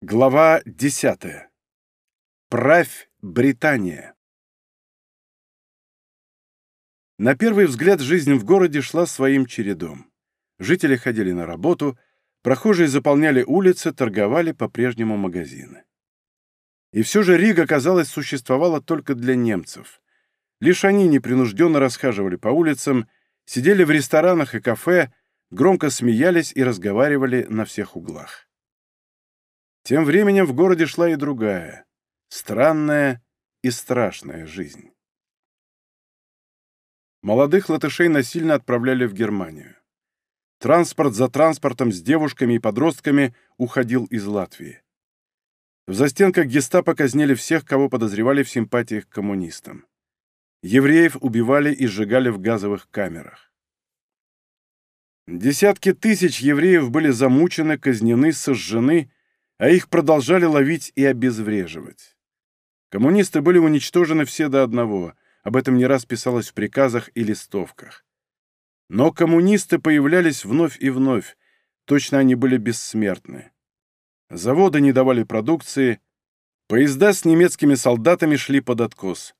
Глава 10. Правь Британия. На первый взгляд жизнь в городе шла своим чередом. Жители ходили на работу, прохожие заполняли улицы, торговали по-прежнему магазины. И все же Рига, казалось, существовала только для немцев. Лишь они непринужденно расхаживали по улицам, сидели в ресторанах и кафе, громко смеялись и разговаривали на всех углах. Тем временем в городе шла и другая, странная и страшная жизнь. Молодых латышей насильно отправляли в Германию. Транспорт за транспортом с девушками и подростками уходил из Латвии. В застенках гестапо казнили всех, кого подозревали в симпатиях к коммунистам. Евреев убивали и сжигали в газовых камерах. Десятки тысяч евреев были замучены, казнены, сожжены а их продолжали ловить и обезвреживать. Коммунисты были уничтожены все до одного, об этом не раз писалось в приказах и листовках. Но коммунисты появлялись вновь и вновь, точно они были бессмертны. Заводы не давали продукции, поезда с немецкими солдатами шли под откос,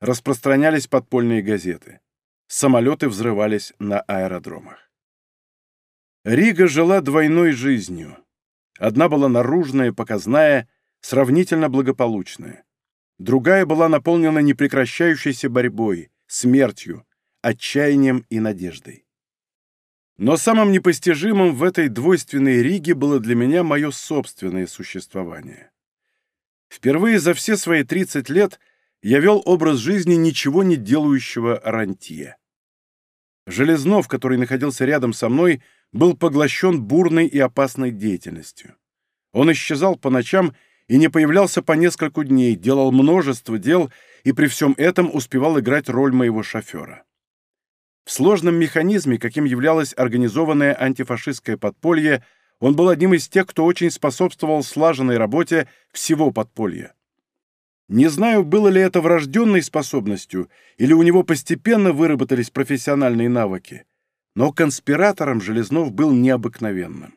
распространялись подпольные газеты, самолеты взрывались на аэродромах. Рига жила двойной жизнью — Одна была наружная, показная, сравнительно благополучная. Другая была наполнена непрекращающейся борьбой, смертью, отчаянием и надеждой. Но самым непостижимым в этой двойственной Риге было для меня мое собственное существование. Впервые за все свои 30 лет я вел образ жизни ничего не делающего рантье. Железнов, который находился рядом со мной, был поглощен бурной и опасной деятельностью. Он исчезал по ночам и не появлялся по несколько дней, делал множество дел и при всем этом успевал играть роль моего шофера. В сложном механизме, каким являлось организованное антифашистское подполье, он был одним из тех, кто очень способствовал слаженной работе всего подполья. Не знаю, было ли это врожденной способностью, или у него постепенно выработались профессиональные навыки, но конспиратором Железнов был необыкновенным.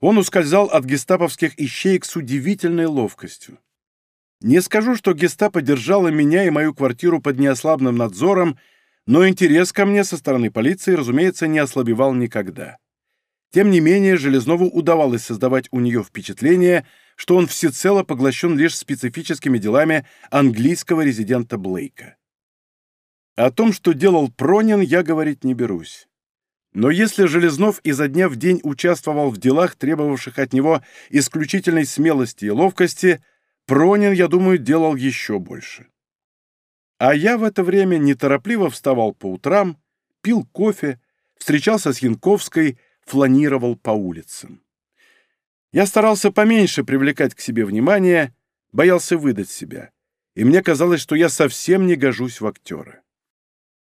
Он ускользал от гестаповских ищеек с удивительной ловкостью. Не скажу, что гестапо держало меня и мою квартиру под неослабным надзором, но интерес ко мне со стороны полиции, разумеется, не ослабевал никогда. Тем не менее, Железнову удавалось создавать у нее впечатление, что он всецело поглощен лишь специфическими делами английского резидента Блейка. О том, что делал Пронин, я говорить не берусь. Но если Железнов изо дня в день участвовал в делах, требовавших от него исключительной смелости и ловкости, Пронин, я думаю, делал еще больше. А я в это время неторопливо вставал по утрам, пил кофе, встречался с Янковской, фланировал по улицам. Я старался поменьше привлекать к себе внимание, боялся выдать себя, и мне казалось, что я совсем не гожусь в актеры.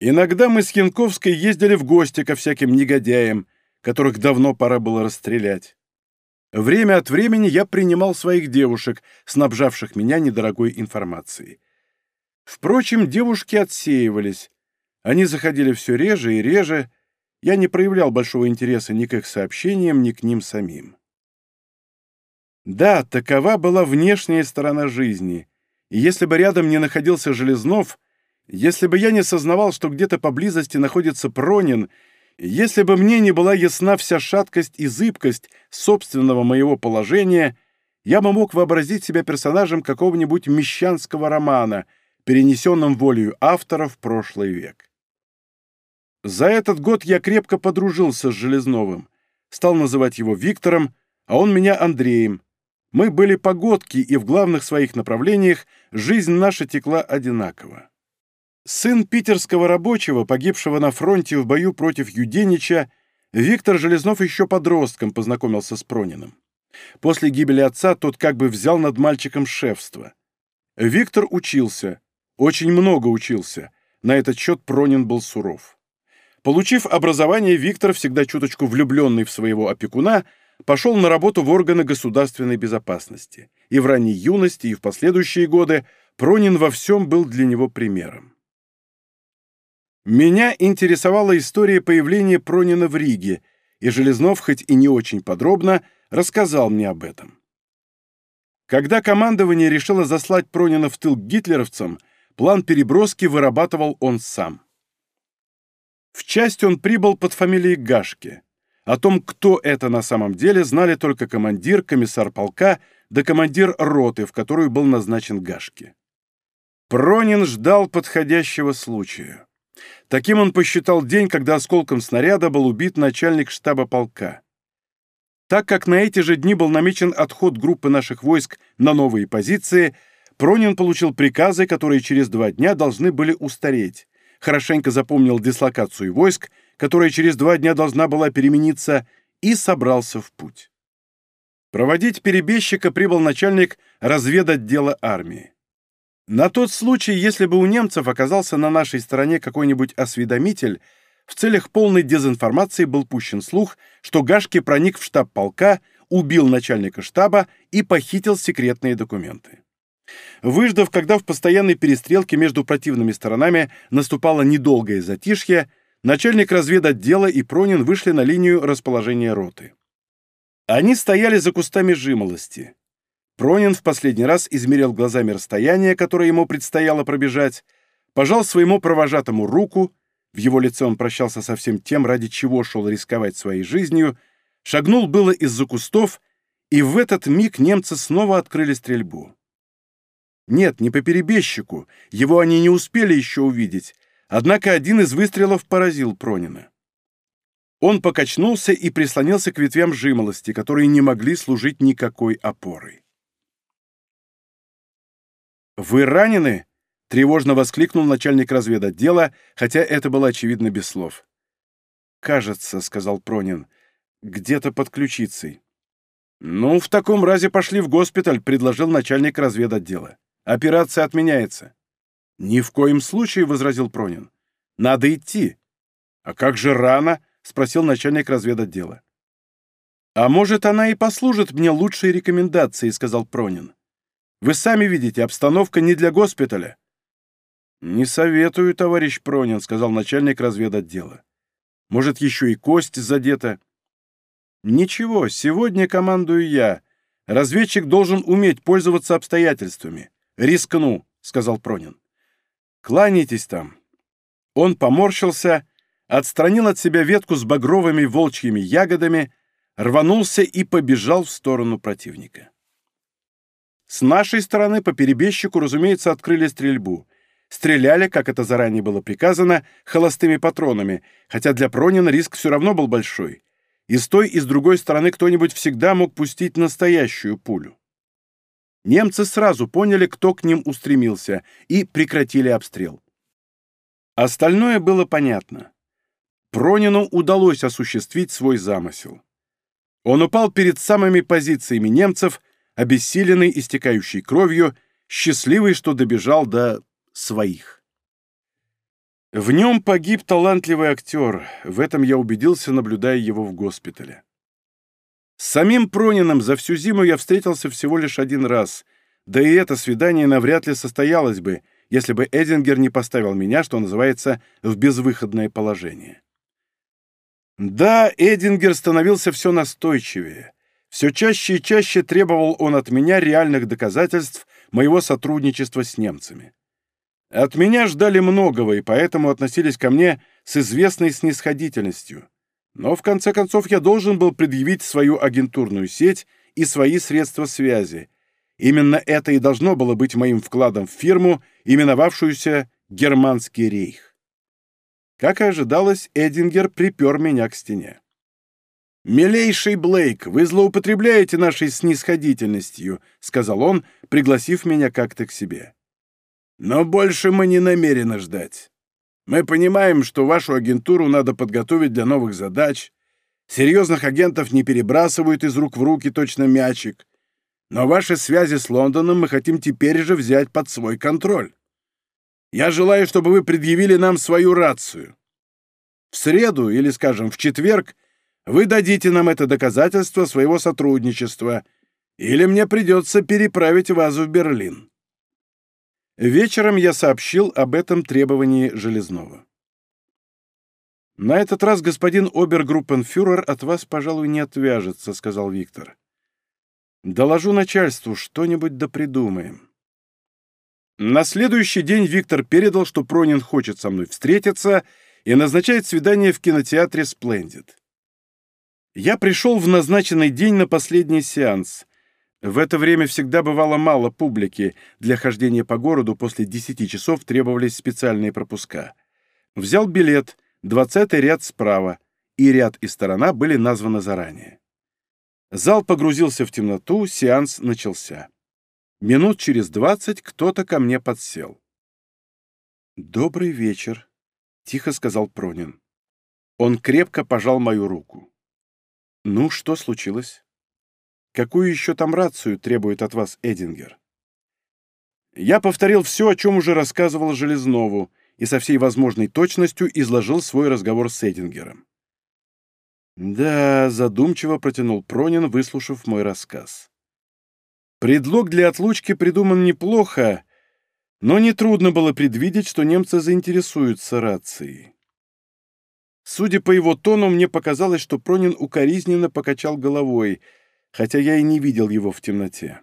Иногда мы с Янковской ездили в гости ко всяким негодяям, которых давно пора было расстрелять. Время от времени я принимал своих девушек, снабжавших меня недорогой информацией. Впрочем, девушки отсеивались. Они заходили все реже и реже. Я не проявлял большого интереса ни к их сообщениям, ни к ним самим. Да, такова была внешняя сторона жизни. И если бы рядом не находился Железнов — если бы я не сознавал, что где-то поблизости находится Пронин, если бы мне не была ясна вся шаткость и зыбкость собственного моего положения, я бы мог вообразить себя персонажем какого-нибудь мещанского романа, перенесенным волею автора в прошлый век. За этот год я крепко подружился с Железновым, стал называть его Виктором, а он меня Андреем. Мы были погодки, и в главных своих направлениях жизнь наша текла одинаково. Сын питерского рабочего, погибшего на фронте в бою против Юденича, Виктор Железнов еще подростком познакомился с Прониным. После гибели отца тот как бы взял над мальчиком шефство. Виктор учился, очень много учился. На этот счет Пронин был суров. Получив образование, Виктор, всегда чуточку влюбленный в своего опекуна, пошел на работу в органы государственной безопасности. И в ранней юности, и в последующие годы Пронин во всем был для него примером. Меня интересовала история появления Пронина в Риге, и Железнов, хоть и не очень подробно, рассказал мне об этом. Когда командование решило заслать Пронина в тыл к гитлеровцам, план переброски вырабатывал он сам. В часть он прибыл под фамилией Гашки. О том, кто это на самом деле, знали только командир, комиссар полка да командир роты, в которую был назначен Гашки. Пронин ждал подходящего случая. Таким он посчитал день, когда осколком снаряда был убит начальник штаба полка. Так как на эти же дни был намечен отход группы наших войск на новые позиции, Пронин получил приказы, которые через два дня должны были устареть. Хорошенько запомнил дислокацию войск, которая через два дня должна была перемениться, и собрался в путь. Проводить перебежчика прибыл начальник разведотдела армии. На тот случай, если бы у немцев оказался на нашей стороне какой-нибудь осведомитель, в целях полной дезинформации был пущен слух, что Гашки проник в штаб полка, убил начальника штаба и похитил секретные документы. Выждав, когда в постоянной перестрелке между противными сторонами наступало недолгое затишье, начальник разведотдела и Пронин вышли на линию расположения роты. Они стояли за кустами жимолости. Пронин в последний раз измерил глазами расстояние, которое ему предстояло пробежать, пожал своему провожатому руку, в его лице он прощался со всем тем, ради чего шел рисковать своей жизнью, шагнул было из-за кустов, и в этот миг немцы снова открыли стрельбу. Нет, не по перебежчику, его они не успели еще увидеть, однако один из выстрелов поразил Пронина. Он покачнулся и прислонился к ветвям жимолости, которые не могли служить никакой опорой. «Вы ранены?» — тревожно воскликнул начальник разведотдела, хотя это было очевидно без слов. «Кажется», — сказал Пронин, — «где-то под ключицей». «Ну, в таком разе пошли в госпиталь», — предложил начальник разведотдела. «Операция отменяется». «Ни в коем случае», — возразил Пронин. «Надо идти». «А как же рана?» — спросил начальник разведотдела. «А может, она и послужит мне лучшей рекомендацией», — сказал Пронин. Вы сами видите, обстановка не для госпиталя». «Не советую, товарищ Пронин», — сказал начальник разведотдела. «Может, еще и кость задета?» «Ничего, сегодня командую я. Разведчик должен уметь пользоваться обстоятельствами. Рискну», — сказал Пронин. «Кланяйтесь там». Он поморщился, отстранил от себя ветку с багровыми волчьими ягодами, рванулся и побежал в сторону противника. С нашей стороны по перебежчику, разумеется, открыли стрельбу. Стреляли, как это заранее было приказано, холостыми патронами, хотя для Пронина риск все равно был большой. И с той, и с другой стороны кто-нибудь всегда мог пустить настоящую пулю. Немцы сразу поняли, кто к ним устремился, и прекратили обстрел. Остальное было понятно. Пронину удалось осуществить свой замысел. Он упал перед самыми позициями немцев – обессиленный истекающей кровью, счастливый, что добежал до своих. В нем погиб талантливый актер, в этом я убедился, наблюдая его в госпитале. С самим Пронином за всю зиму я встретился всего лишь один раз, да и это свидание навряд ли состоялось бы, если бы Эдингер не поставил меня, что называется, в безвыходное положение. Да, Эдингер становился все настойчивее. Все чаще и чаще требовал он от меня реальных доказательств моего сотрудничества с немцами. От меня ждали многого, и поэтому относились ко мне с известной снисходительностью. Но в конце концов я должен был предъявить свою агентурную сеть и свои средства связи. Именно это и должно было быть моим вкладом в фирму, именовавшуюся «Германский рейх». Как и ожидалось, Эдингер припер меня к стене. «Милейший Блейк, вы злоупотребляете нашей снисходительностью», — сказал он, пригласив меня как-то к себе. «Но больше мы не намерены ждать. Мы понимаем, что вашу агентуру надо подготовить для новых задач. Серьезных агентов не перебрасывают из рук в руки точно мячик. Но ваши связи с Лондоном мы хотим теперь же взять под свой контроль. Я желаю, чтобы вы предъявили нам свою рацию. В среду или, скажем, в четверг — вы дадите нам это доказательство своего сотрудничества, или мне придется переправить вазу в Берлин». Вечером я сообщил об этом требовании Железного. «На этот раз господин обергруппенфюрер от вас, пожалуй, не отвяжется», — сказал Виктор. «Доложу начальству, что-нибудь допридумаем». На следующий день Виктор передал, что Пронин хочет со мной встретиться и назначает свидание в кинотеатре «Сплендит». Я пришел в назначенный день на последний сеанс. В это время всегда бывало мало публики. Для хождения по городу после 10 часов требовались специальные пропуска. Взял билет, 20 ряд справа, и ряд и сторона были названы заранее. Зал погрузился в темноту, сеанс начался. Минут через двадцать кто-то ко мне подсел. «Добрый вечер», — тихо сказал Пронин. Он крепко пожал мою руку. «Ну, что случилось? Какую еще там рацию требует от вас Эдингер?» Я повторил все, о чем уже рассказывал Железнову, и со всей возможной точностью изложил свой разговор с Эдингером. «Да», — задумчиво протянул Пронин, выслушав мой рассказ. «Предлог для отлучки придуман неплохо, но нетрудно было предвидеть, что немцы заинтересуются рацией. Судя по его тону, мне показалось, что Пронин укоризненно покачал головой, хотя я и не видел его в темноте.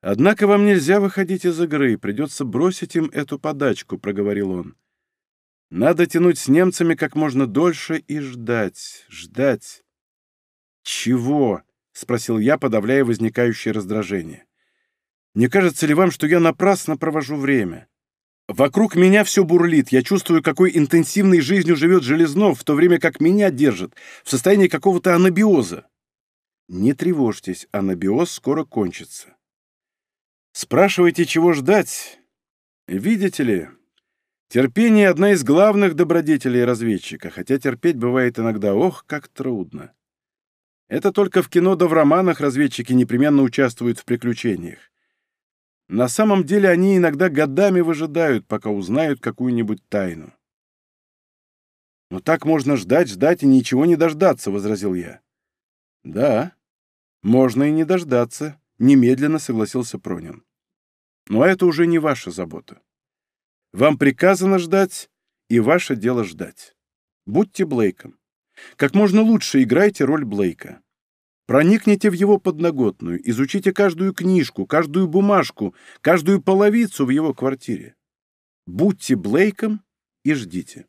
«Однако вам нельзя выходить из игры, придется бросить им эту подачку», — проговорил он. «Надо тянуть с немцами как можно дольше и ждать, ждать». «Чего?» — спросил я, подавляя возникающее раздражение. «Не кажется ли вам, что я напрасно провожу время?» Вокруг меня все бурлит. Я чувствую, какой интенсивной жизнью живет Железнов, в то время как меня держит, в состоянии какого-то анабиоза. Не тревожьтесь, анабиоз скоро кончится. Спрашивайте, чего ждать. Видите ли, терпение — одна из главных добродетелей разведчика, хотя терпеть бывает иногда, ох, как трудно. Это только в кино да в романах разведчики непременно участвуют в приключениях. На самом деле они иногда годами выжидают, пока узнают какую-нибудь тайну. «Но так можно ждать, ждать и ничего не дождаться», — возразил я. «Да, можно и не дождаться», — немедленно согласился Пронин. «Но это уже не ваша забота. Вам приказано ждать, и ваше дело ждать. Будьте Блейком. Как можно лучше играйте роль Блейка. Проникните в его подноготную, изучите каждую книжку, каждую бумажку, каждую половицу в его квартире. Будьте Блейком и ждите.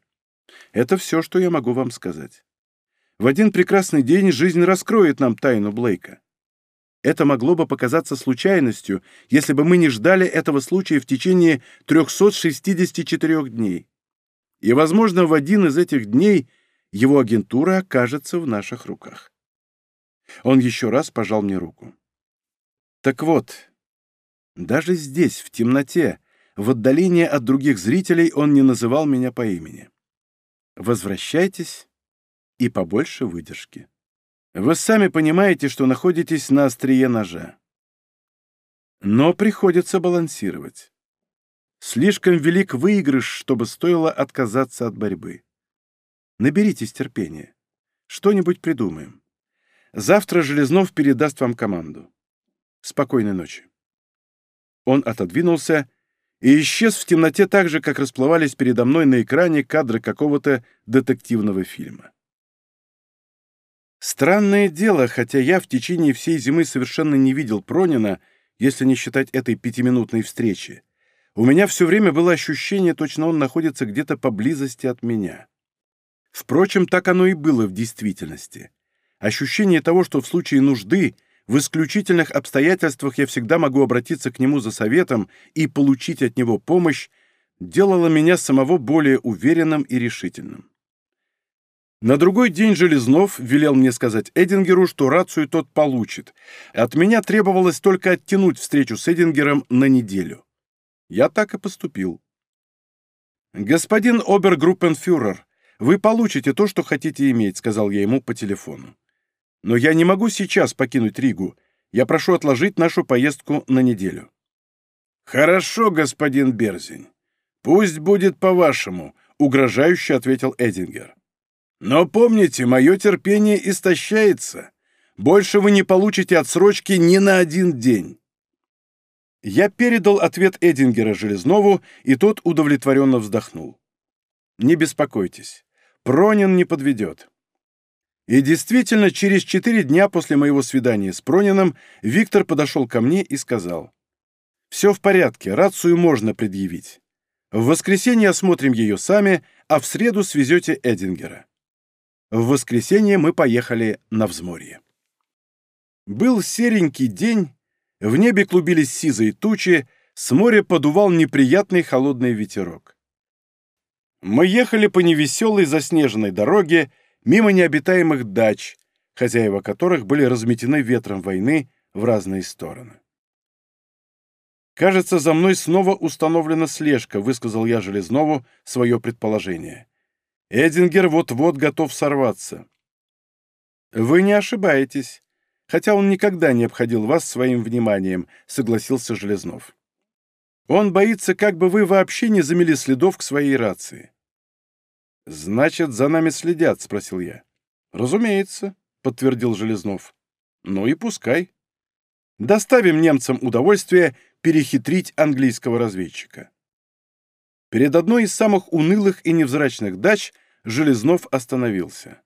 Это все, что я могу вам сказать. В один прекрасный день жизнь раскроет нам тайну Блейка. Это могло бы показаться случайностью, если бы мы не ждали этого случая в течение 364 дней. И, возможно, в один из этих дней его агентура окажется в наших руках. Он еще раз пожал мне руку. «Так вот, даже здесь, в темноте, в отдалении от других зрителей, он не называл меня по имени. Возвращайтесь и побольше выдержки. Вы сами понимаете, что находитесь на острие ножа. Но приходится балансировать. Слишком велик выигрыш, чтобы стоило отказаться от борьбы. Наберитесь терпения. Что-нибудь придумаем. Завтра Железнов передаст вам команду. Спокойной ночи». Он отодвинулся и исчез в темноте так же, как расплывались передо мной на экране кадры какого-то детективного фильма. Странное дело, хотя я в течение всей зимы совершенно не видел Пронина, если не считать этой пятиминутной встречи. У меня все время было ощущение, точно он находится где-то поблизости от меня. Впрочем, так оно и было в действительности. Ощущение того, что в случае нужды, в исключительных обстоятельствах я всегда могу обратиться к нему за советом и получить от него помощь, делало меня самого более уверенным и решительным. На другой день Железнов велел мне сказать Эдингеру, что рацию тот получит. От меня требовалось только оттянуть встречу с Эдингером на неделю. Я так и поступил. «Господин обергруппенфюрер, вы получите то, что хотите иметь», — сказал я ему по телефону. Но я не могу сейчас покинуть Ригу. Я прошу отложить нашу поездку на неделю». «Хорошо, господин Берзень. Пусть будет по-вашему», — угрожающе ответил Эдингер. «Но помните, мое терпение истощается. Больше вы не получите отсрочки ни на один день». Я передал ответ Эдингера Железнову, и тот удовлетворенно вздохнул. «Не беспокойтесь. Пронин не подведет. И действительно, через четыре дня после моего свидания с Пронином Виктор подошел ко мне и сказал, «Все в порядке, рацию можно предъявить. В воскресенье осмотрим ее сами, а в среду свезете Эдингера». В воскресенье мы поехали на взморье. Был серенький день, в небе клубились сизые тучи, с моря подувал неприятный холодный ветерок. Мы ехали по невеселой заснеженной дороге, мимо необитаемых дач, хозяева которых были разметены ветром войны в разные стороны. «Кажется, за мной снова установлена слежка», — высказал я Железнову свое предположение. «Эдингер вот-вот готов сорваться». «Вы не ошибаетесь, хотя он никогда не обходил вас своим вниманием», — согласился Железнов. «Он боится, как бы вы вообще не замели следов к своей рации. «Значит, за нами следят?» — спросил я. «Разумеется», — подтвердил Железнов. «Ну и пускай. Доставим немцам удовольствие перехитрить английского разведчика». Перед одной из самых унылых и невзрачных дач Железнов остановился.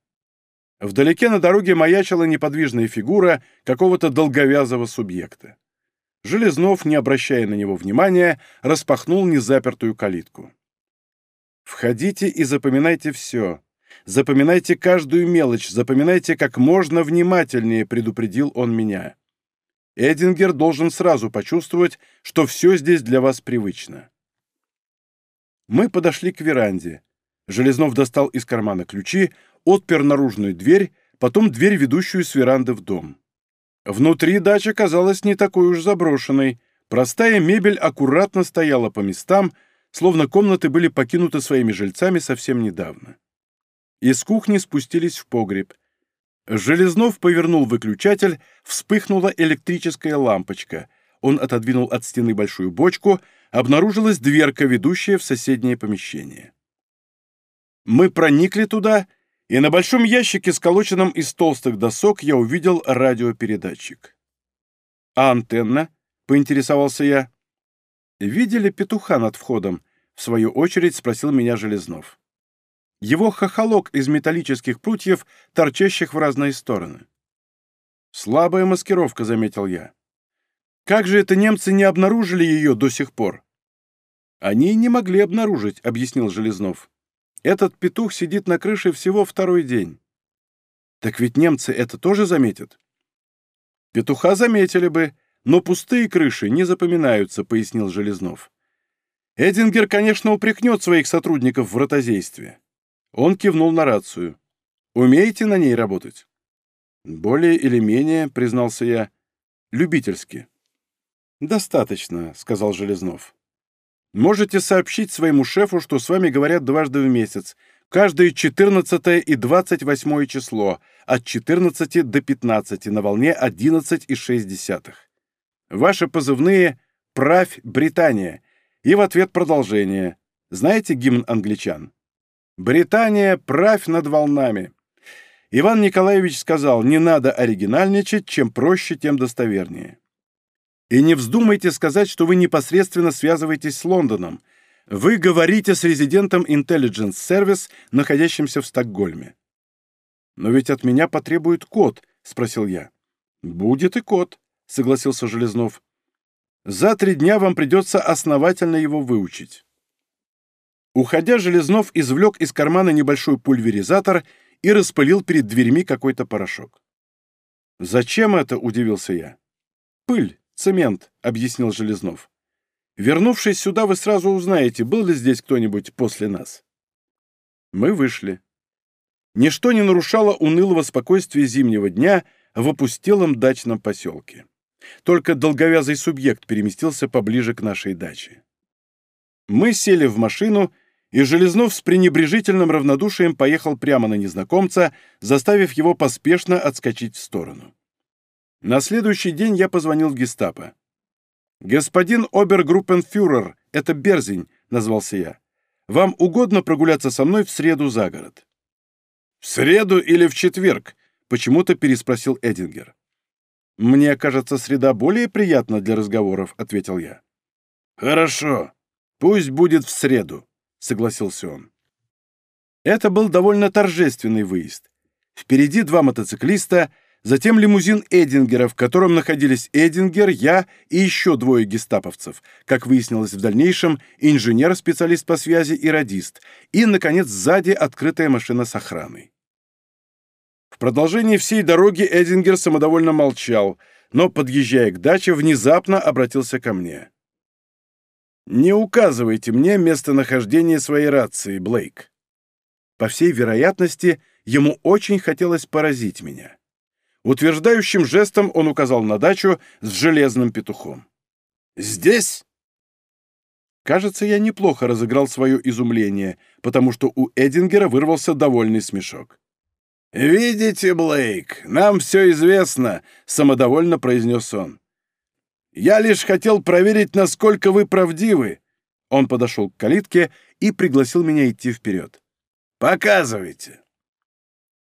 Вдалеке на дороге маячила неподвижная фигура какого-то долговязого субъекта. Железнов, не обращая на него внимания, распахнул незапертую калитку. Входите и запоминайте все. Запоминайте каждую мелочь, запоминайте как можно внимательнее, предупредил он меня. Эдингер должен сразу почувствовать, что все здесь для вас привычно. Мы подошли к веранде. Железнов достал из кармана ключи, отпер наружную дверь, потом дверь, ведущую с веранды в дом. Внутри дача казалась не такой уж заброшенной. Простая мебель аккуратно стояла по местам, словно комнаты были покинуты своими жильцами совсем недавно. Из кухни спустились в погреб. Железнов повернул выключатель, вспыхнула электрическая лампочка. Он отодвинул от стены большую бочку, обнаружилась дверка, ведущая в соседнее помещение. Мы проникли туда, и на большом ящике, сколоченном из толстых досок, я увидел радиопередатчик. «А антенна?» — поинтересовался я. «Видели петуха над входом?» в свою очередь спросил меня Железнов. Его хохолок из металлических прутьев, торчащих в разные стороны. «Слабая маскировка», — заметил я. «Как же это немцы не обнаружили ее до сих пор?» «Они не могли обнаружить», — объяснил Железнов. «Этот петух сидит на крыше всего второй день». «Так ведь немцы это тоже заметят?» «Петуха заметили бы, но пустые крыши не запоминаются», — пояснил Железнов. Эдингер, конечно, упрекнет своих сотрудников в ротозействе. Он кивнул на рацию. «Умеете на ней работать?» «Более или менее», — признался я, — «любительски». «Достаточно», — сказал Железнов. «Можете сообщить своему шефу, что с вами говорят дважды в месяц, каждое 14 и 28 число, от 14 до 15 на волне 11,6. Ваши позывные «Правь Британия» и в ответ продолжение. Знаете гимн англичан? «Британия, правь над волнами». Иван Николаевич сказал, не надо оригинальничать, чем проще, тем достовернее. И не вздумайте сказать, что вы непосредственно связываетесь с Лондоном. Вы говорите с резидентом Intelligence Service, находящимся в Стокгольме. «Но ведь от меня потребует код», — спросил я. «Будет и код», — согласился Железнов. За три дня вам придется основательно его выучить». Уходя, Железнов извлек из кармана небольшой пульверизатор и распылил перед дверьми какой-то порошок. «Зачем это?» — удивился я. «Пыль, цемент», — объяснил Железнов. «Вернувшись сюда, вы сразу узнаете, был ли здесь кто-нибудь после нас». Мы вышли. Ничто не нарушало унылого спокойствия зимнего дня в опустелом дачном поселке. Только долговязый субъект переместился поближе к нашей даче. Мы сели в машину, и Железнов с пренебрежительным равнодушием поехал прямо на незнакомца, заставив его поспешно отскочить в сторону. На следующий день я позвонил в гестапо. «Господин обергруппенфюрер, это Берзень», — назвался я. «Вам угодно прогуляться со мной в среду за город?» «В среду или в четверг?» — почему-то переспросил Эдингер. «Мне кажется, среда более приятна для разговоров», — ответил я. «Хорошо. Пусть будет в среду», — согласился он. Это был довольно торжественный выезд. Впереди два мотоциклиста, затем лимузин Эдингера, в котором находились Эдингер, я и еще двое гестаповцев, как выяснилось в дальнейшем, инженер-специалист по связи и радист, и, наконец, сзади открытая машина с охраной. В продолжении всей дороги Эдингер самодовольно молчал, но, подъезжая к даче, внезапно обратился ко мне. «Не указывайте мне местонахождение своей рации, Блейк». По всей вероятности, ему очень хотелось поразить меня. Утверждающим жестом он указал на дачу с железным петухом. «Здесь?» Кажется, я неплохо разыграл свое изумление, потому что у Эдингера вырвался довольный смешок. «Видите, Блейк, нам все известно», — самодовольно произнес он. «Я лишь хотел проверить, насколько вы правдивы». Он подошел к калитке и пригласил меня идти вперед. «Показывайте».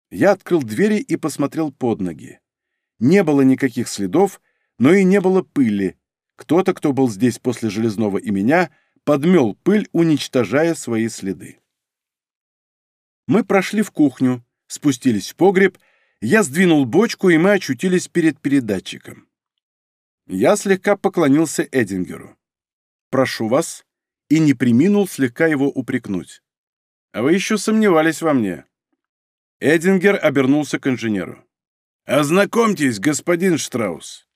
Я открыл двери и посмотрел под ноги. Не было никаких следов, но и не было пыли. Кто-то, кто был здесь после Железного и меня, подмел пыль, уничтожая свои следы. Мы прошли в кухню спустились в погреб, я сдвинул бочку, и мы очутились перед передатчиком. Я слегка поклонился Эдингеру. «Прошу вас», и не приминул слегка его упрекнуть. «А вы еще сомневались во мне». Эдингер обернулся к инженеру. «Ознакомьтесь, господин Штраус».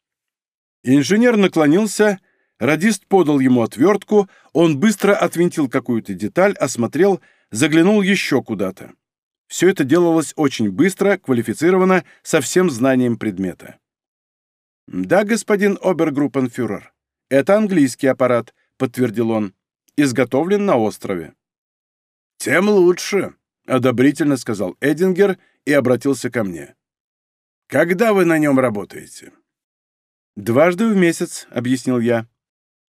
Инженер наклонился, радист подал ему отвертку, он быстро отвинтил какую-то деталь, осмотрел, заглянул еще куда-то. Все это делалось очень быстро, квалифицированно, со всем знанием предмета. «Да, господин обергруппенфюрер, это английский аппарат», — подтвердил он. «Изготовлен на острове». «Тем лучше», — одобрительно сказал Эдингер и обратился ко мне. «Когда вы на нем работаете?» «Дважды в месяц», — объяснил я.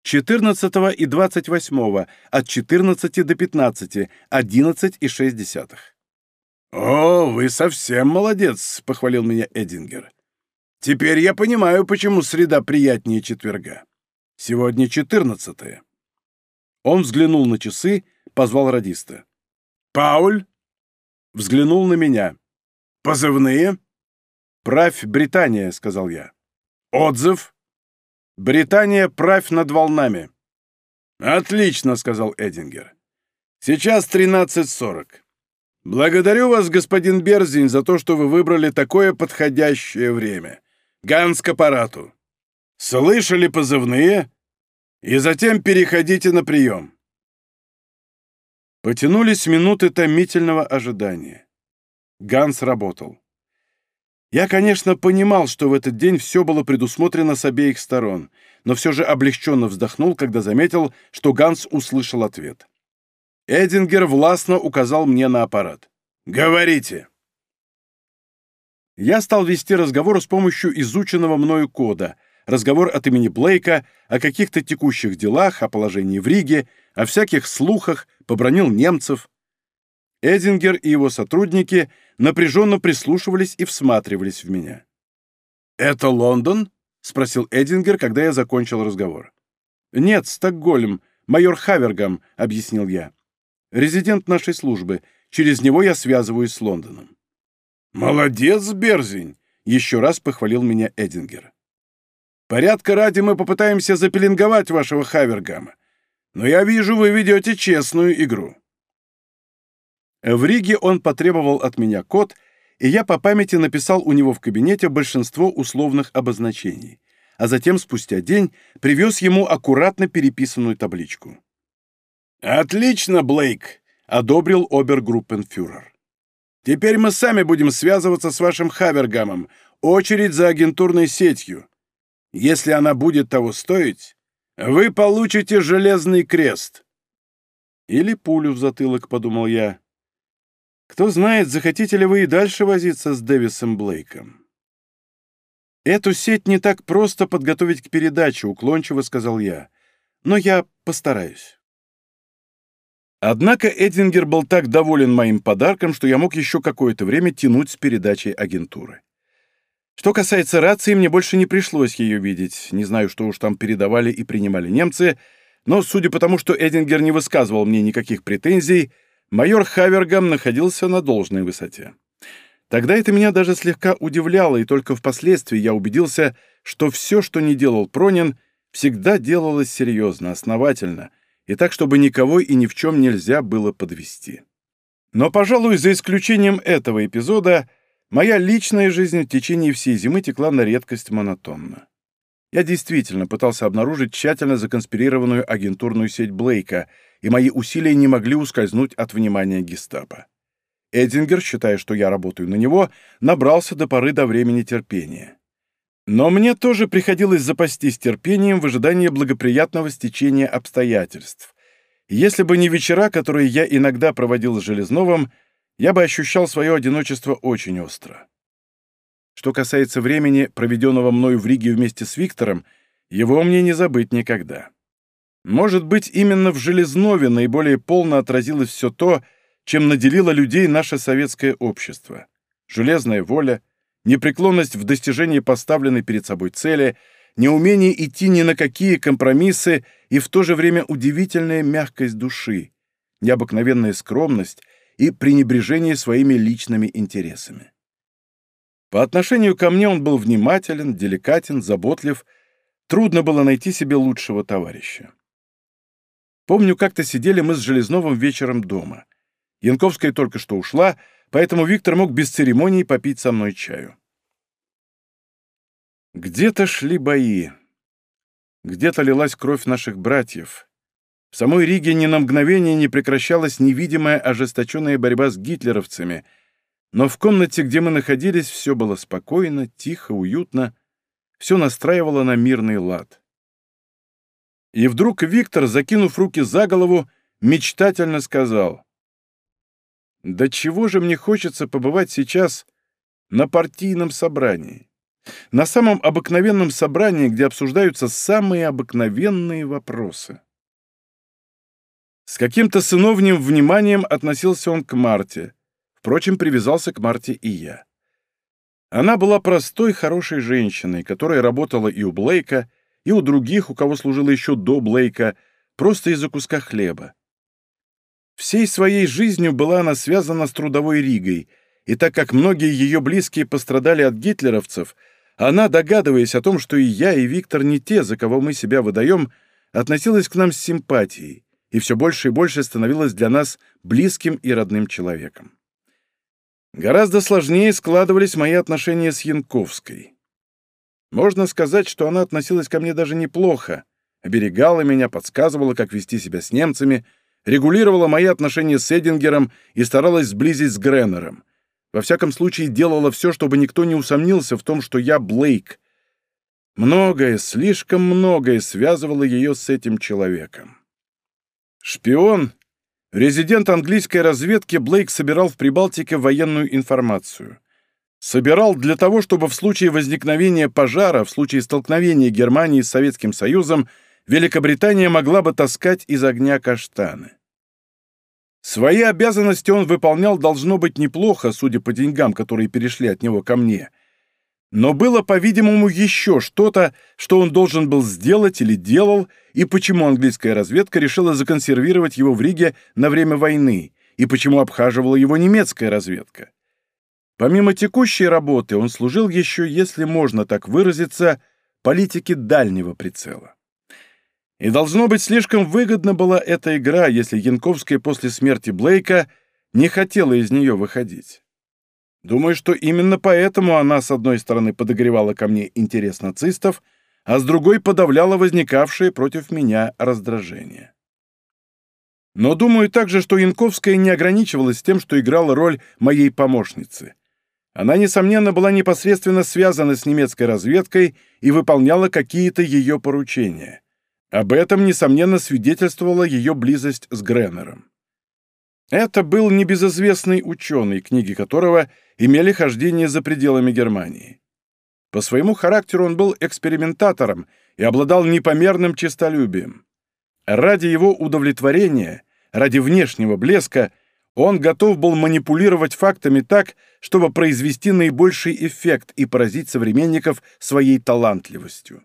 14 и 28, от 14 до 15, 11 и 6 десятых. «О, вы совсем молодец!» — похвалил меня Эдингер. «Теперь я понимаю, почему среда приятнее четверга. Сегодня четырнадцатое». Он взглянул на часы, позвал радиста. «Пауль!» Взглянул на меня. «Позывные?» «Правь Британия», — сказал я. «Отзыв?» «Британия, правь над волнами». «Отлично», — сказал Эдингер. «Сейчас тринадцать сорок». Благодарю вас, господин Берзин, за то, что вы выбрали такое подходящее время. Ганс к аппарату. Слышали позывные? И затем переходите на прием. Потянулись минуты томительного ожидания. Ганс работал. Я, конечно, понимал, что в этот день все было предусмотрено с обеих сторон, но все же облегченно вздохнул, когда заметил, что Ганс услышал ответ. Эдингер властно указал мне на аппарат. «Говорите!» Я стал вести разговор с помощью изученного мною кода, разговор от имени Блейка о каких-то текущих делах, о положении в Риге, о всяких слухах, побронил немцев. Эдингер и его сотрудники напряженно прислушивались и всматривались в меня. «Это Лондон?» — спросил Эдингер, когда я закончил разговор. «Нет, Стокгольм, майор Хавергам», — объяснил я резидент нашей службы. Через него я связываюсь с Лондоном». «Молодец, Берзень!» — еще раз похвалил меня Эдингер. «Порядка ради мы попытаемся запеленговать вашего Хавергама. Но я вижу, вы ведете честную игру». В Риге он потребовал от меня код, и я по памяти написал у него в кабинете большинство условных обозначений, а затем спустя день привез ему аккуратно переписанную табличку. «Отлично, Блейк!» — одобрил обергруппенфюрер. «Теперь мы сами будем связываться с вашим Хавергамом. Очередь за агентурной сетью. Если она будет того стоить, вы получите железный крест». «Или пулю в затылок», — подумал я. «Кто знает, захотите ли вы и дальше возиться с Дэвисом Блейком?» «Эту сеть не так просто подготовить к передаче», — уклончиво сказал я. «Но я постараюсь». Однако Эдингер был так доволен моим подарком, что я мог еще какое-то время тянуть с передачей агентуры. Что касается рации, мне больше не пришлось ее видеть. Не знаю, что уж там передавали и принимали немцы, но, судя по тому, что Эдингер не высказывал мне никаких претензий, майор Хавергам находился на должной высоте. Тогда это меня даже слегка удивляло, и только впоследствии я убедился, что все, что не делал Пронин, всегда делалось серьезно, основательно, и так, чтобы никого и ни в чем нельзя было подвести. Но, пожалуй, за исключением этого эпизода, моя личная жизнь в течение всей зимы текла на редкость монотонно. Я действительно пытался обнаружить тщательно законспирированную агентурную сеть Блейка, и мои усилия не могли ускользнуть от внимания гестапо. Эдингер, считая, что я работаю на него, набрался до поры до времени терпения. Но мне тоже приходилось запастись терпением в ожидании благоприятного стечения обстоятельств. Если бы не вечера, которые я иногда проводил с Железновым, я бы ощущал свое одиночество очень остро. Что касается времени, проведенного мною в Риге вместе с Виктором, его мне не забыть никогда. Может быть, именно в Железнове наиболее полно отразилось все то, чем наделило людей наше советское общество. Железная воля, непреклонность в достижении поставленной перед собой цели, неумение идти ни на какие компромиссы и в то же время удивительная мягкость души, необыкновенная скромность и пренебрежение своими личными интересами. По отношению ко мне он был внимателен, деликатен, заботлив, трудно было найти себе лучшего товарища. Помню, как-то сидели мы с Железновым вечером дома. Янковская только что ушла, поэтому Виктор мог без церемоний попить со мной чаю. Где-то шли бои. Где-то лилась кровь наших братьев. В самой Риге ни на мгновение не прекращалась невидимая ожесточенная борьба с гитлеровцами. Но в комнате, где мы находились, все было спокойно, тихо, уютно. Все настраивало на мирный лад. И вдруг Виктор, закинув руки за голову, мечтательно сказал. «Да чего же мне хочется побывать сейчас на партийном собрании? На самом обыкновенном собрании, где обсуждаются самые обыкновенные вопросы. С каким-то сыновним вниманием относился он к Марте. Впрочем, привязался к Марте и я. Она была простой, хорошей женщиной, которая работала и у Блейка, и у других, у кого служила еще до Блейка, просто из-за куска хлеба. Всей своей жизнью была она связана с трудовой Ригой, и так как многие ее близкие пострадали от гитлеровцев, она, догадываясь о том, что и я, и Виктор не те, за кого мы себя выдаем, относилась к нам с симпатией и все больше и больше становилась для нас близким и родным человеком. Гораздо сложнее складывались мои отношения с Янковской. Можно сказать, что она относилась ко мне даже неплохо, оберегала меня, подсказывала, как вести себя с немцами, регулировала мои отношения с Эдингером и старалась сблизить с Греннером во всяком случае делала все, чтобы никто не усомнился в том, что я Блейк. Многое, слишком многое связывало ее с этим человеком. Шпион, резидент английской разведки, Блейк собирал в Прибалтике военную информацию. Собирал для того, чтобы в случае возникновения пожара, в случае столкновения Германии с Советским Союзом, Великобритания могла бы таскать из огня каштаны. Свои обязанности он выполнял должно быть неплохо, судя по деньгам, которые перешли от него ко мне. Но было, по-видимому, еще что-то, что он должен был сделать или делал, и почему английская разведка решила законсервировать его в Риге на время войны, и почему обхаживала его немецкая разведка. Помимо текущей работы он служил еще, если можно так выразиться, политике дальнего прицела. И должно быть слишком выгодно была эта игра, если Янковская после смерти Блейка не хотела из нее выходить. Думаю, что именно поэтому она, с одной стороны, подогревала ко мне интерес нацистов, а с другой подавляла возникавшее против меня раздражение. Но думаю также, что Янковская не ограничивалась тем, что играла роль моей помощницы. Она, несомненно, была непосредственно связана с немецкой разведкой и выполняла какие-то ее поручения. Об этом, несомненно, свидетельствовала ее близость с Греннером. Это был небезызвестный ученый, книги которого имели хождение за пределами Германии. По своему характеру он был экспериментатором и обладал непомерным честолюбием. Ради его удовлетворения, ради внешнего блеска, он готов был манипулировать фактами так, чтобы произвести наибольший эффект и поразить современников своей талантливостью.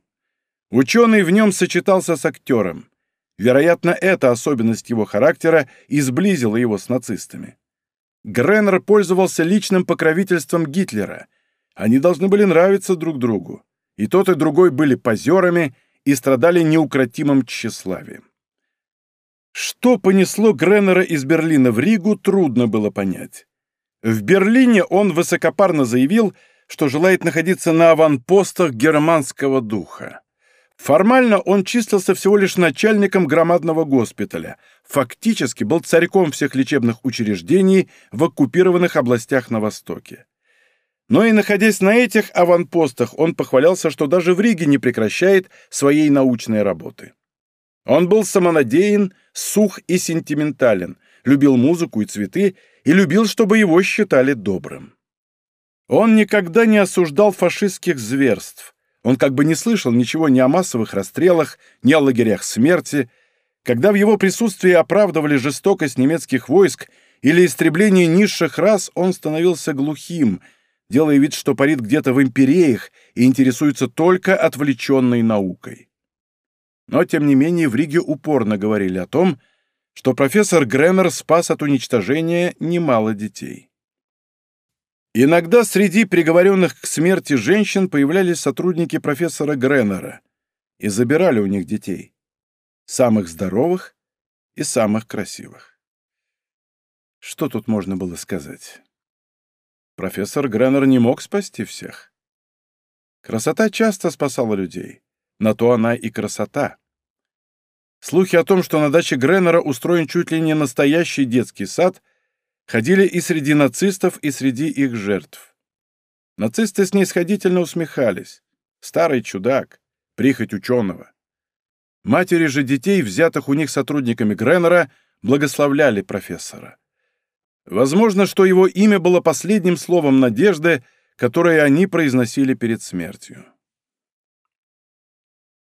Ученый в нем сочетался с актером. Вероятно, эта особенность его характера и сблизила его с нацистами. Греннер пользовался личным покровительством Гитлера. Они должны были нравиться друг другу. И тот, и другой были позерами и страдали неукротимым тщеславием. Что понесло Греннера из Берлина в Ригу, трудно было понять. В Берлине он высокопарно заявил, что желает находиться на аванпостах германского духа. Формально он числился всего лишь начальником громадного госпиталя, фактически был царьком всех лечебных учреждений в оккупированных областях на Востоке. Но и находясь на этих аванпостах, он похвалялся, что даже в Риге не прекращает своей научной работы. Он был самонадеян, сух и сентиментален, любил музыку и цветы и любил, чтобы его считали добрым. Он никогда не осуждал фашистских зверств, он как бы не слышал ничего ни о массовых расстрелах, ни о лагерях смерти, когда в его присутствии оправдывали жестокость немецких войск или истребление низших рас, он становился глухим, делая вид, что парит где-то в империях и интересуется только отвлеченной наукой. Но, тем не менее, в Риге упорно говорили о том, что профессор Гремер спас от уничтожения немало детей. Иногда среди приговоренных к смерти женщин появлялись сотрудники профессора Греннера и забирали у них детей, самых здоровых и самых красивых. Что тут можно было сказать? Профессор Греннер не мог спасти всех. Красота часто спасала людей. На то она и красота. Слухи о том, что на даче Греннера устроен чуть ли не настоящий детский сад, ходили и среди нацистов, и среди их жертв. Нацисты снисходительно усмехались. Старый чудак, прихоть ученого. Матери же детей, взятых у них сотрудниками Греннера, благословляли профессора. Возможно, что его имя было последним словом надежды, которое они произносили перед смертью.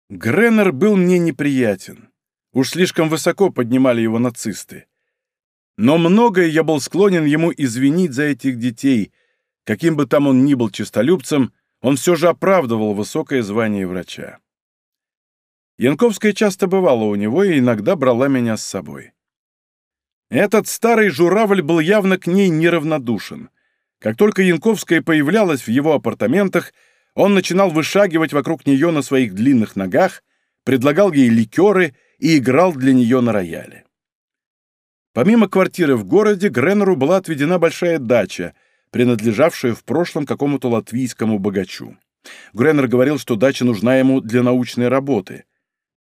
Греннер был мне неприятен. Уж слишком высоко поднимали его нацисты. Но многое я был склонен ему извинить за этих детей. Каким бы там он ни был честолюбцем, он все же оправдывал высокое звание врача. Янковская часто бывала у него и иногда брала меня с собой. Этот старый журавль был явно к ней неравнодушен. Как только Янковская появлялась в его апартаментах, он начинал вышагивать вокруг нее на своих длинных ногах, предлагал ей ликеры и играл для нее на рояле. Помимо квартиры в городе, Гренеру была отведена большая дача, принадлежавшая в прошлом какому-то латвийскому богачу. Гренер говорил, что дача нужна ему для научной работы.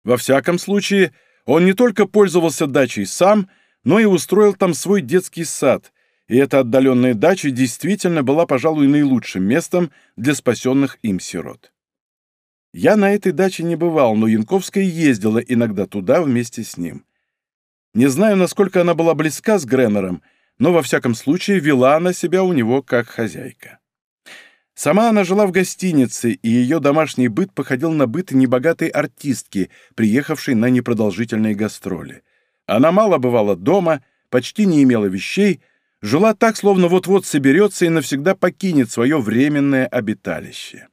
Во всяком случае, он не только пользовался дачей сам, но и устроил там свой детский сад, и эта отдаленная дача действительно была, пожалуй, наилучшим местом для спасенных им сирот. Я на этой даче не бывал, но Янковская ездила иногда туда вместе с ним. Не знаю, насколько она была близка с Греннером, но во всяком случае вела она себя у него как хозяйка. Сама она жила в гостинице, и ее домашний быт походил на быт небогатой артистки, приехавшей на непродолжительные гастроли. Она мало бывала дома, почти не имела вещей, жила так, словно вот-вот соберется и навсегда покинет свое временное обиталище.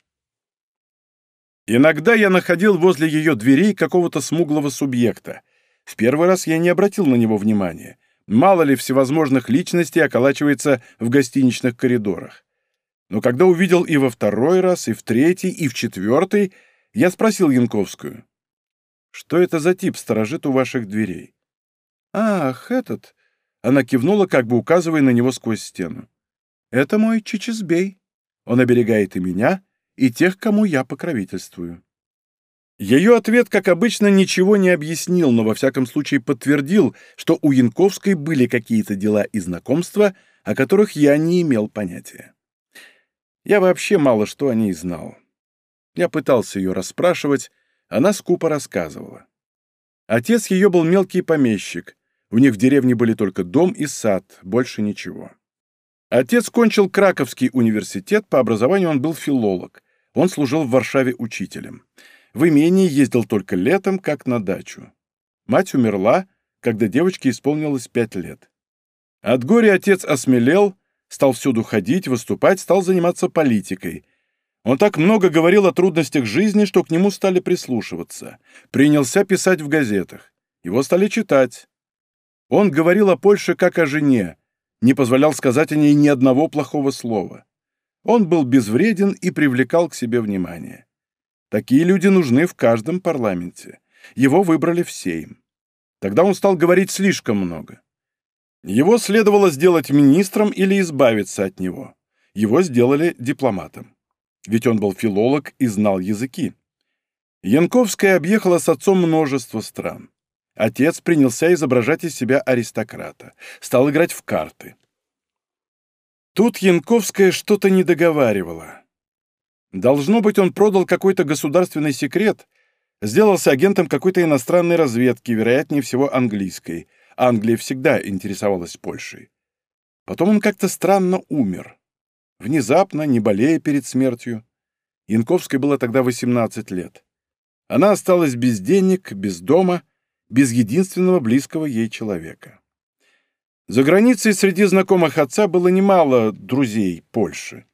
Иногда я находил возле ее дверей какого-то смуглого субъекта — в первый раз я не обратил на него внимания. Мало ли всевозможных личностей околачивается в гостиничных коридорах. Но когда увидел и во второй раз, и в третий, и в четвертый, я спросил Янковскую. «Что это за тип сторожит у ваших дверей?» «Ах, этот!» Она кивнула, как бы указывая на него сквозь стену. «Это мой Чичизбей. Он оберегает и меня, и тех, кому я покровительствую». Ее ответ, как обычно, ничего не объяснил, но во всяком случае подтвердил, что у Янковской были какие-то дела и знакомства, о которых я не имел понятия. Я вообще мало что о ней знал. Я пытался ее расспрашивать, она скупо рассказывала. Отец ее был мелкий помещик, у них в деревне были только дом и сад, больше ничего. Отец кончил Краковский университет, по образованию он был филолог, он служил в Варшаве учителем. В имении ездил только летом, как на дачу. Мать умерла, когда девочке исполнилось пять лет. От горя отец осмелел, стал всюду ходить, выступать, стал заниматься политикой. Он так много говорил о трудностях жизни, что к нему стали прислушиваться. Принялся писать в газетах. Его стали читать. Он говорил о Польше как о жене, не позволял сказать о ней ни одного плохого слова. Он был безвреден и привлекал к себе внимание. Такие люди нужны в каждом парламенте. Его выбрали в Сейм. Тогда он стал говорить слишком много. Его следовало сделать министром или избавиться от него. Его сделали дипломатом. Ведь он был филолог и знал языки. Янковская объехала с отцом множество стран. Отец принялся изображать из себя аристократа, стал играть в карты. Тут Янковская что-то не договаривала. Должно быть, он продал какой-то государственный секрет, сделался агентом какой-то иностранной разведки, вероятнее всего английской. Англия всегда интересовалась Польшей. Потом он как-то странно умер. Внезапно, не болея перед смертью. Янковской было тогда 18 лет. Она осталась без денег, без дома, без единственного близкого ей человека. За границей среди знакомых отца было немало друзей Польши.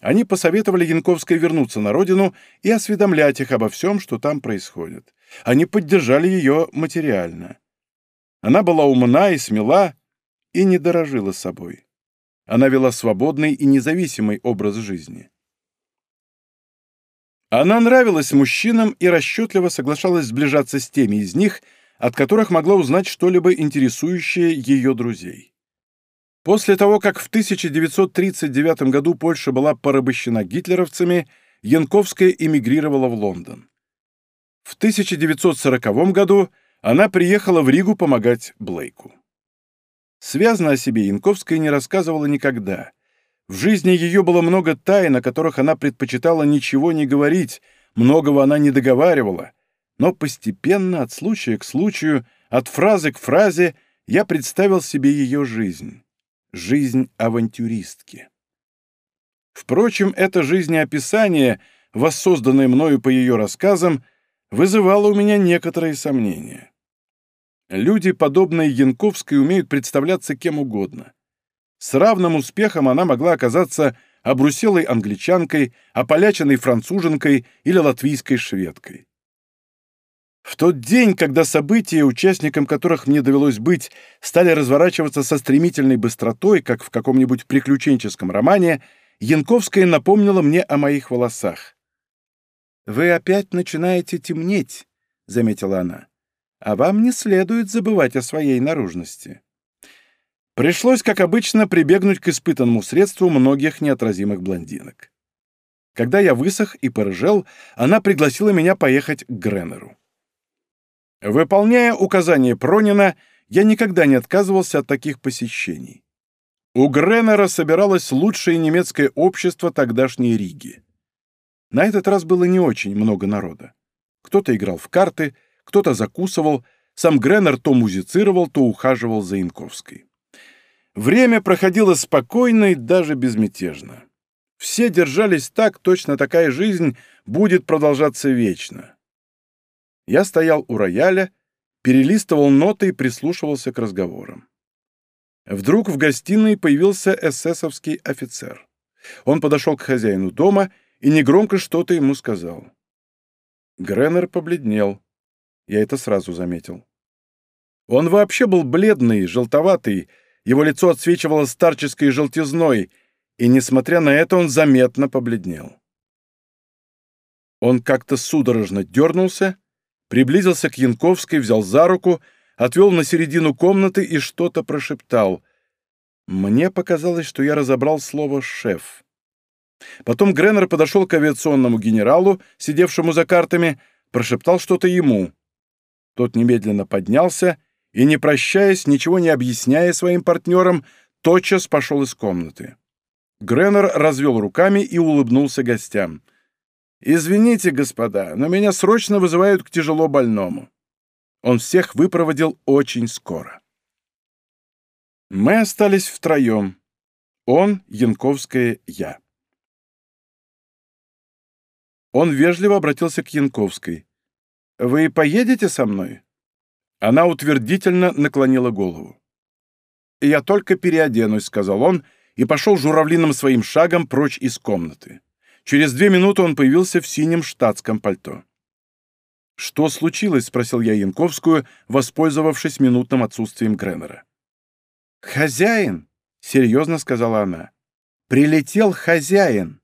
Они посоветовали Янковской вернуться на родину и осведомлять их обо всем, что там происходит. Они поддержали ее материально. Она была умна и смела, и не дорожила собой. Она вела свободный и независимый образ жизни. Она нравилась мужчинам и расчетливо соглашалась сближаться с теми из них, от которых могла узнать что-либо интересующее ее друзей. После того, как в 1939 году Польша была порабощена гитлеровцами, Янковская эмигрировала в Лондон. В 1940 году она приехала в Ригу помогать Блейку. Связно о себе Янковская не рассказывала никогда. В жизни ее было много тайн, о которых она предпочитала ничего не говорить, многого она не договаривала. Но постепенно, от случая к случаю, от фразы к фразе, я представил себе ее жизнь жизнь авантюристки. Впрочем, это жизнеописание, воссозданное мною по ее рассказам, вызывало у меня некоторые сомнения. Люди, подобные Янковской, умеют представляться кем угодно. С равным успехом она могла оказаться обруселой англичанкой, ополяченной француженкой или латвийской шведкой. В тот день, когда события, участником которых мне довелось быть, стали разворачиваться со стремительной быстротой, как в каком-нибудь приключенческом романе, Янковская напомнила мне о моих волосах. «Вы опять начинаете темнеть», — заметила она. «А вам не следует забывать о своей наружности». Пришлось, как обычно, прибегнуть к испытанному средству многих неотразимых блондинок. Когда я высох и порыжел, она пригласила меня поехать к Греннеру. Выполняя указания Пронина, я никогда не отказывался от таких посещений. У Греннера собиралось лучшее немецкое общество тогдашней Риги. На этот раз было не очень много народа. Кто-то играл в карты, кто-то закусывал, сам Греннер то музицировал, то ухаживал за Янковской. Время проходило спокойно и даже безмятежно. Все держались так, точно такая жизнь будет продолжаться вечно. Я стоял у рояля, перелистывал ноты и прислушивался к разговорам. Вдруг в гостиной появился эсэсовский офицер. Он подошел к хозяину дома и негромко что-то ему сказал. Греннер побледнел. Я это сразу заметил. Он вообще был бледный, желтоватый, его лицо отсвечивало старческой желтизной, и, несмотря на это, он заметно побледнел. Он как-то судорожно дернулся, приблизился к Янковской, взял за руку, отвел на середину комнаты и что-то прошептал. Мне показалось, что я разобрал слово «шеф». Потом Греннер подошел к авиационному генералу, сидевшему за картами, прошептал что-то ему. Тот немедленно поднялся и, не прощаясь, ничего не объясняя своим партнерам, тотчас пошел из комнаты. Греннер развел руками и улыбнулся гостям — «Извините, господа, но меня срочно вызывают к тяжело больному». Он всех выпроводил очень скоро. Мы остались втроем. Он, Янковская, я. Он вежливо обратился к Янковской. «Вы поедете со мной?» Она утвердительно наклонила голову. «Я только переоденусь», — сказал он, и пошел журавлиным своим шагом прочь из комнаты. Через две минуты он появился в синем штатском пальто. «Что случилось?» — спросил я Янковскую, воспользовавшись минутным отсутствием Греннера. «Хозяин!» — серьезно сказала она. «Прилетел хозяин!»